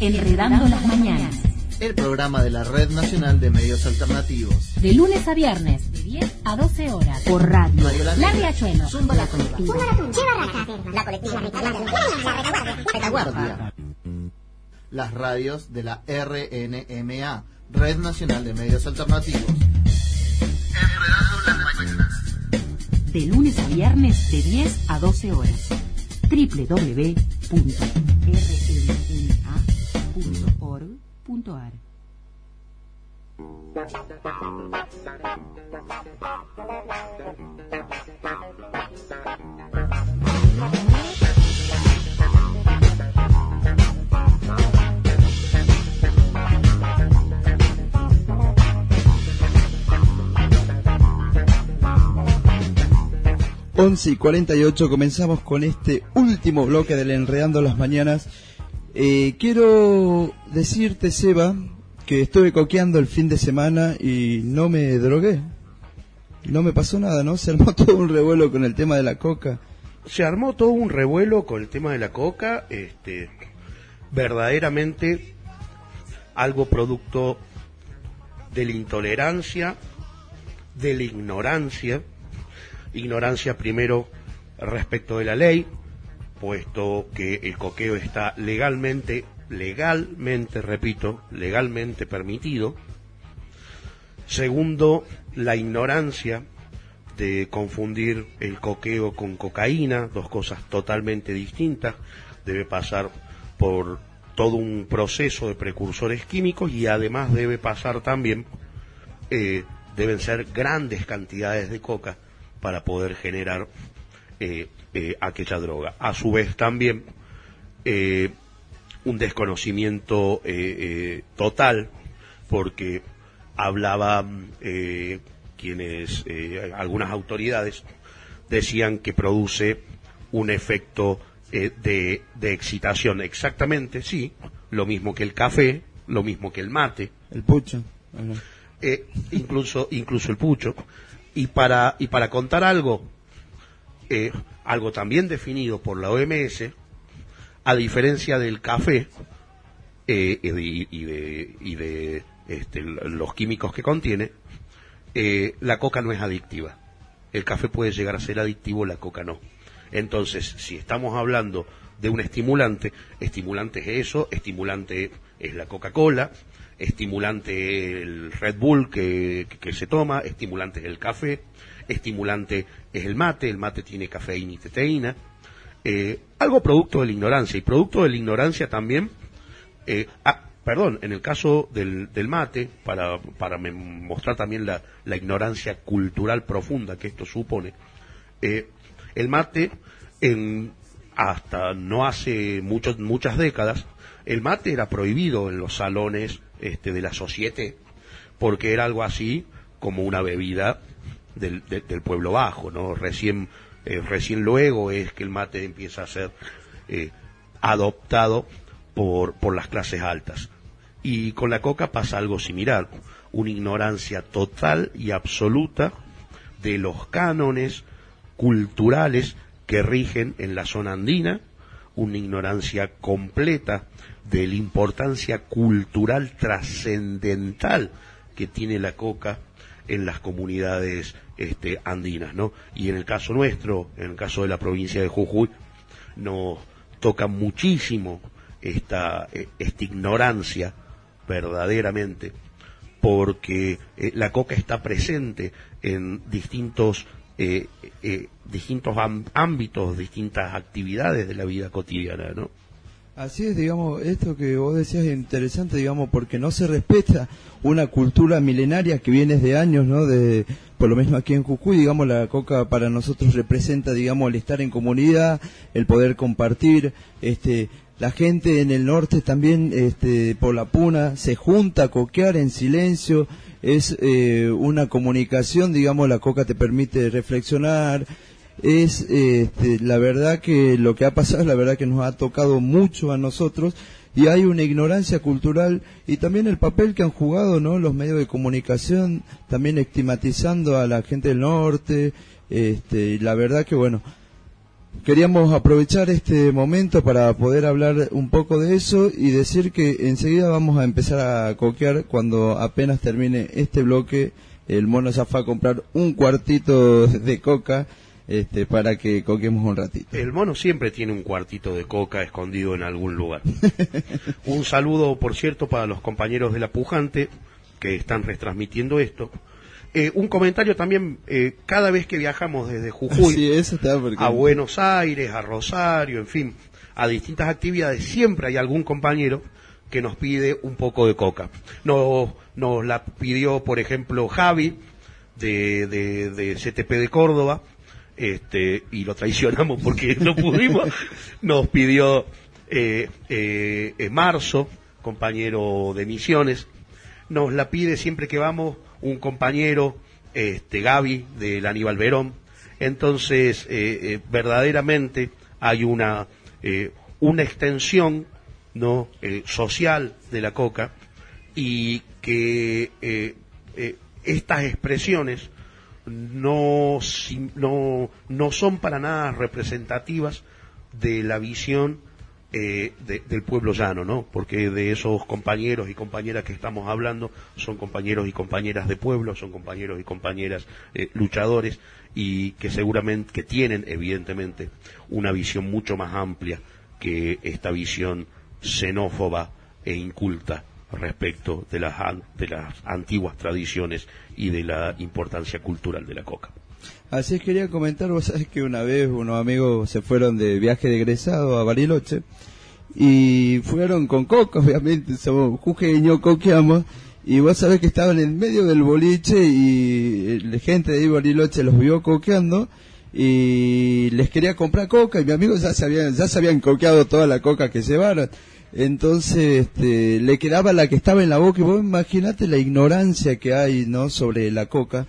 Enredando las Mañanas. El programa de la Red Nacional de Medios Alternativos. De lunes a viernes, de 10 a 12 horas. Por radio. La Riachuelo. Zumba la colectiva. La colectiva. La retaguardia. Las radios de la RNMA, Red Nacional de Medios Alternativos. Enredando las Mañanas. De lunes a viernes, de 10 a 12 horas. Once y 48 comenzamos con este último bloque del Enredando las Mañanas. Eh, quiero decirte, Seba, que estuve coqueando el fin de semana y no me drogué. No me pasó nada, ¿no? Se armó todo un revuelo con el tema de la coca. se armó todo un revuelo con el tema de la coca, este, verdaderamente algo producto de la intolerancia, de la ignorancia, ignorancia primero respecto de la ley, puesto que el coqueo está legalmente, legalmente, repito, legalmente permitido. Segundo, la ignorancia de confundir el coqueo con cocaína, dos cosas totalmente distintas. Debe pasar por todo un proceso de precursores químicos y además debe pasar también, eh, deben ser grandes cantidades de coca para poder generar eh, eh, aquella droga. A su vez también eh, un desconocimiento eh, total porque hablaban eh, quienes, algunas autoridades decían que produce un efecto eh, de, de excitación. Exactamente, sí, lo mismo que el café, lo mismo que el mate, El pucho. Eh, incluso, incluso el pucho. Y para, y para contar algo, eh, algo también definido por la OMS, a diferencia del café eh, y de, y de, este, los químicos que contiene, eh, la coca no es adictiva. El café puede llegar a ser adictivo, la coca no. Entonces, si estamos hablando de un estimulante, estimulante es eso, estimulante es la Coca-Cola, estimulante el Red Bull que se toma, estimulante es el café, estimulante es el mate, el mate tiene cafeína y teteína, eh, algo producto de la ignorancia y producto de la ignorancia también, eh, ah, perdón, en el caso del, del mate, para, para mostrar también la, la ignorancia cultural profunda que esto supone, eh, el mate, en, hasta no hace muchos, muchas décadas, el mate era prohibido en los salones este, de la societe, porque era algo así como una bebida del, de- del pueblo bajo, ¿no? Recién, eh, recién luego es que el mate empieza a ser eh, adoptado por, por las clases altas. Y con la coca pasa algo similar, una ignorancia total y absoluta de los cánones culturales que rigen en la zona andina, una ignorancia completa de la importancia cultural trascendental que tiene la coca en las comunidades este, andinas, ¿no? Y en el caso nuestro, en el caso de la provincia de Jujuy, nos toca muchísimo esta, eh, esta ignorancia verdaderamente, porque eh, la coca está presente en distintos, eh, distintos ámbitos, distintas actividades de la vida cotidiana, ¿no? Así es, digamos, esto que vos decías es interesante, digamos, porque no se respeta una cultura milenaria que viene de años, ¿no? De, por lo menos aquí en Jujuy, digamos, la coca para nosotros representa, digamos, el estar en comunidad, el poder compartir, este, la gente en el norte también, este, por la puna, se junta a coquear en silencio, es eh, una comunicación, digamos, la coca te permite reflexionar, es este, la verdad que lo que ha pasado, la verdad que nos ha tocado mucho a nosotros y hay una ignorancia cultural y también el papel que han jugado no los medios de comunicación también estigmatizando a la gente del norte este y la verdad que bueno queríamos aprovechar este momento para poder hablar un poco de eso y decir que enseguida vamos a empezar a coquear cuando apenas termine este bloque. El mono ya fue a comprar un cuartito de coca este, para que coquemos un ratito. El mono siempre tiene un cuartito de coca escondido en algún lugar. un saludo, por cierto, para los compañeros de la Pujante que están retransmitiendo esto. Eh, un comentario también, eh, cada vez que viajamos desde Jujuy Sí, eso está porque- a Buenos Aires, a Rosario, en fin, a distintas actividades, siempre hay algún compañero que nos pide un poco de coca. Nos, nos la pidió, por ejemplo, Javi, de, de, de CTP de Córdoba, este, y lo traicionamos porque no pudimos. Nos pidió eh, eh, eh, Marzo, compañero de Misiones. Nos la pide siempre que vamos un compañero, este, Gaby, del Aníbal Verón. Entonces, eh, verdaderamente hay una, una extensión no social de la coca y que estas expresiones no, no, no son para nada representativas de la visión eh, de- del pueblo llano, ¿no? Porque de esos compañeros y compañeras que estamos hablando son compañeros y compañeras de pueblo, son compañeros y compañeras eh, luchadores y que seguramente que tienen evidentemente una visión mucho más amplia que esta visión xenófoba e inculta respecto de las, de las antiguas tradiciones y de la importancia cultural de la coca. Así es, quería comentar, vos sabés que una vez unos amigos se fueron de viaje de egresado a Bariloche y fueron con coca, obviamente, somos jujeños, coqueamos, y vos sabés que estaban en medio del boliche y la gente de ahí Bariloche los vio coqueando y les quería comprar coca y mi amigo ya se habían, ya se habían coqueado toda la coca que llevaron. Entonces, este, le quedaba la que estaba en la boca y vos imaginate la ignorancia que hay, ¿no? Sobre la coca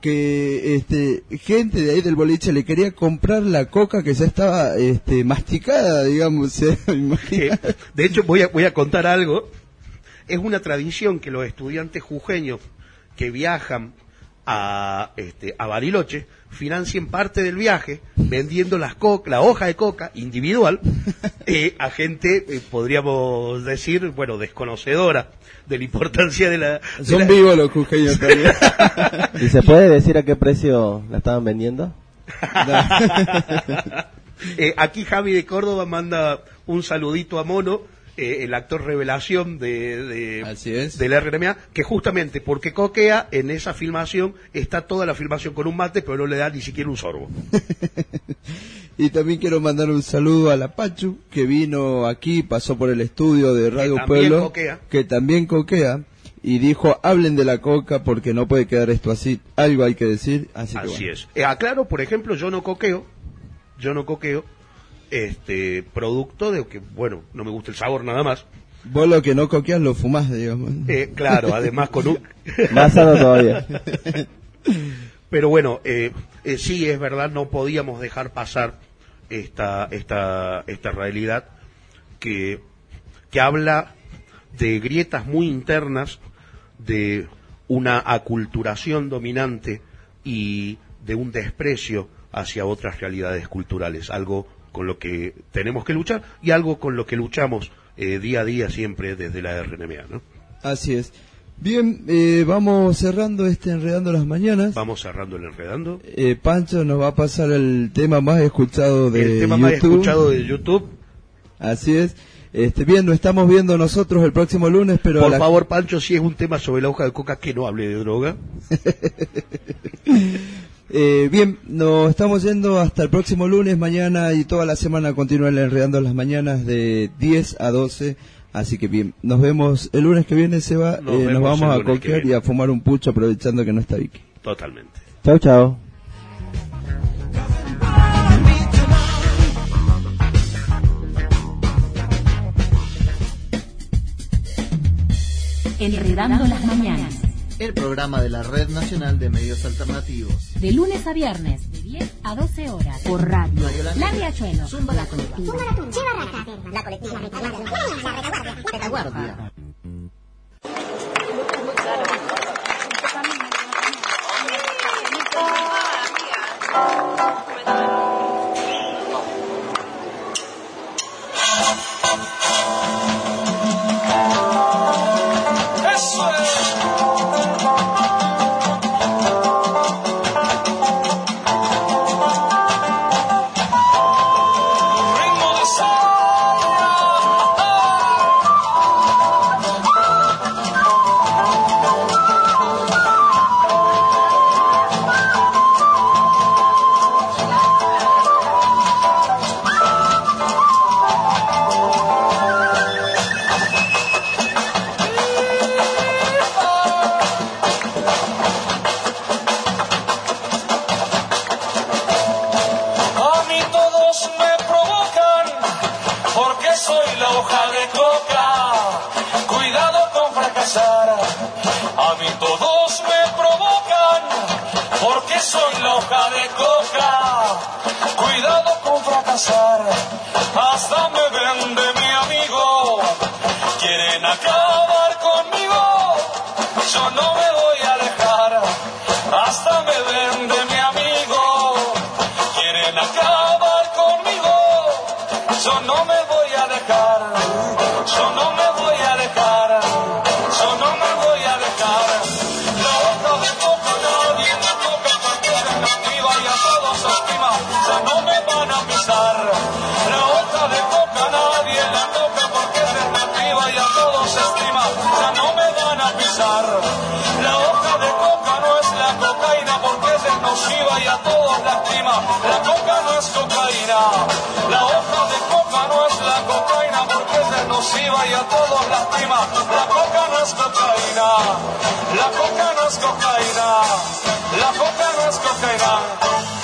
que este gente de ahí del boliche le quería comprar la coca que ya estaba este masticada digamos ¿eh? De hecho, voy a, voy a contar algo. Es una tradición que los estudiantes jujeños que viajan a, este, a Bariloche financien parte del viaje vendiendo las co- la hoja de coca individual eh, a gente, eh, podríamos decir, bueno, desconocedora de la importancia de la... de son la- vivos los cujeños también. ¿Y se puede decir a qué precio la estaban vendiendo? Eh, aquí Javi de Córdoba manda un saludito a Mono, eh, el actor revelación de, de, de la RMA, que justamente porque coquea, en esa filmación está toda la filmación con un mate, pero no le da ni siquiera un sorbo. y también quiero mandar un saludo a la Pachu que vino aquí pasó por el estudio de Radio Pueblo coquea. que también coquea y dijo hablen de la coca porque no puede quedar esto así algo hay que decir así, que Así bueno. es. Eh, aclaro, por ejemplo, yo no coqueo, yo no coqueo, este, producto de que, bueno, no me gusta el sabor nada más. vos lo que no coqueas lo fumás digamos Eh, claro, además con un... Más sano todavía. Pero bueno, eh, eh, sí es verdad, no podíamos dejar pasar esta, esta, esta realidad que, que habla de grietas muy internas, de una aculturación dominante y de un desprecio hacia otras realidades culturales, algo con lo que tenemos que luchar y algo con lo que luchamos eh, día a día siempre desde la RNMA. ¿no? Así es. Bien, eh, vamos cerrando este Enredando las Mañanas. Vamos cerrando el enredando. Eh, Pancho nos va a pasar el tema más escuchado de el tema más YouTube. escuchado de YouTube Así es. Este, bien, estamos viendo nosotros el próximo lunes, pero Por la- favor, Pancho, si es un tema sobre la hoja de coca, que no hable de droga. Eh, bien, nos estamos yendo hasta el próximo lunes, mañana y toda la semana continúa el Enredando las Mañanas de 10 a 12. Así que bien, nos vemos el lunes que viene, Seba. Nos Eh, nos vamos a coquear y a fumar un pucho aprovechando que no está Vicky. Totalmente. Chau, chau. Enredando las mañanas. El programa de la Red Nacional de Medios Alternativos. De lunes a viernes, de 10 a 12 horas. Por radio. La Riachuelo. Zumba la colectiva. La colectiva. La retaguardia. porque hoja de coca. Cuidado con fracasar, nociva y a todos lastima. La coca no es cocaína. La hoja de coca no es la cocaína porque es nociva y a todos lastima. La coca no es cocaína. La coca no es cocaína. La coca no es cocaína.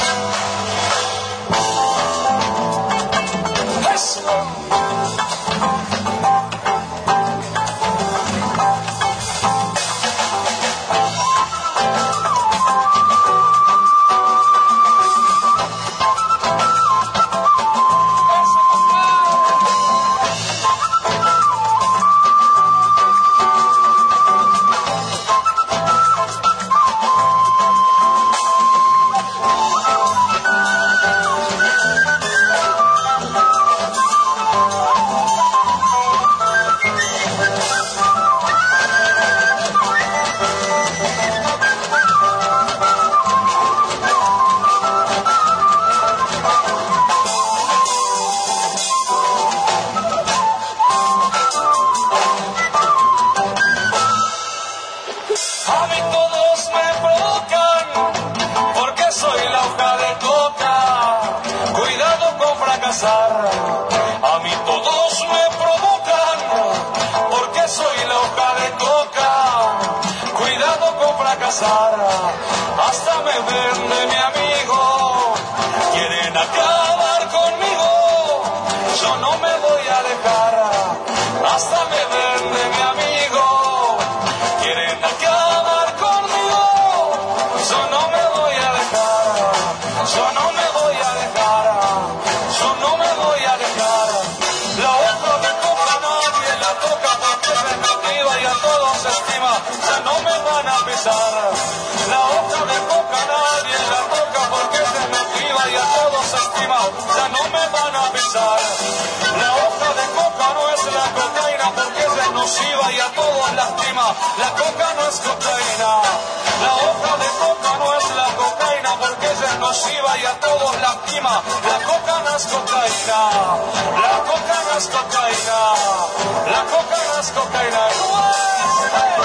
Hasta me vende mi amigo. Quieren acabar conmigo. Yo no me voy a dejar. Hasta me vende mi amigo. A todos se estima. Ya no me van a. coca no es la cocaína porque es nociva y a todos lastima. La coca no es cocaína. La hoja de coca no es la cocaína porque es nociva y a todos lastima. La coca no es cocaína. La coca no es cocaína. La coca no es cocaína.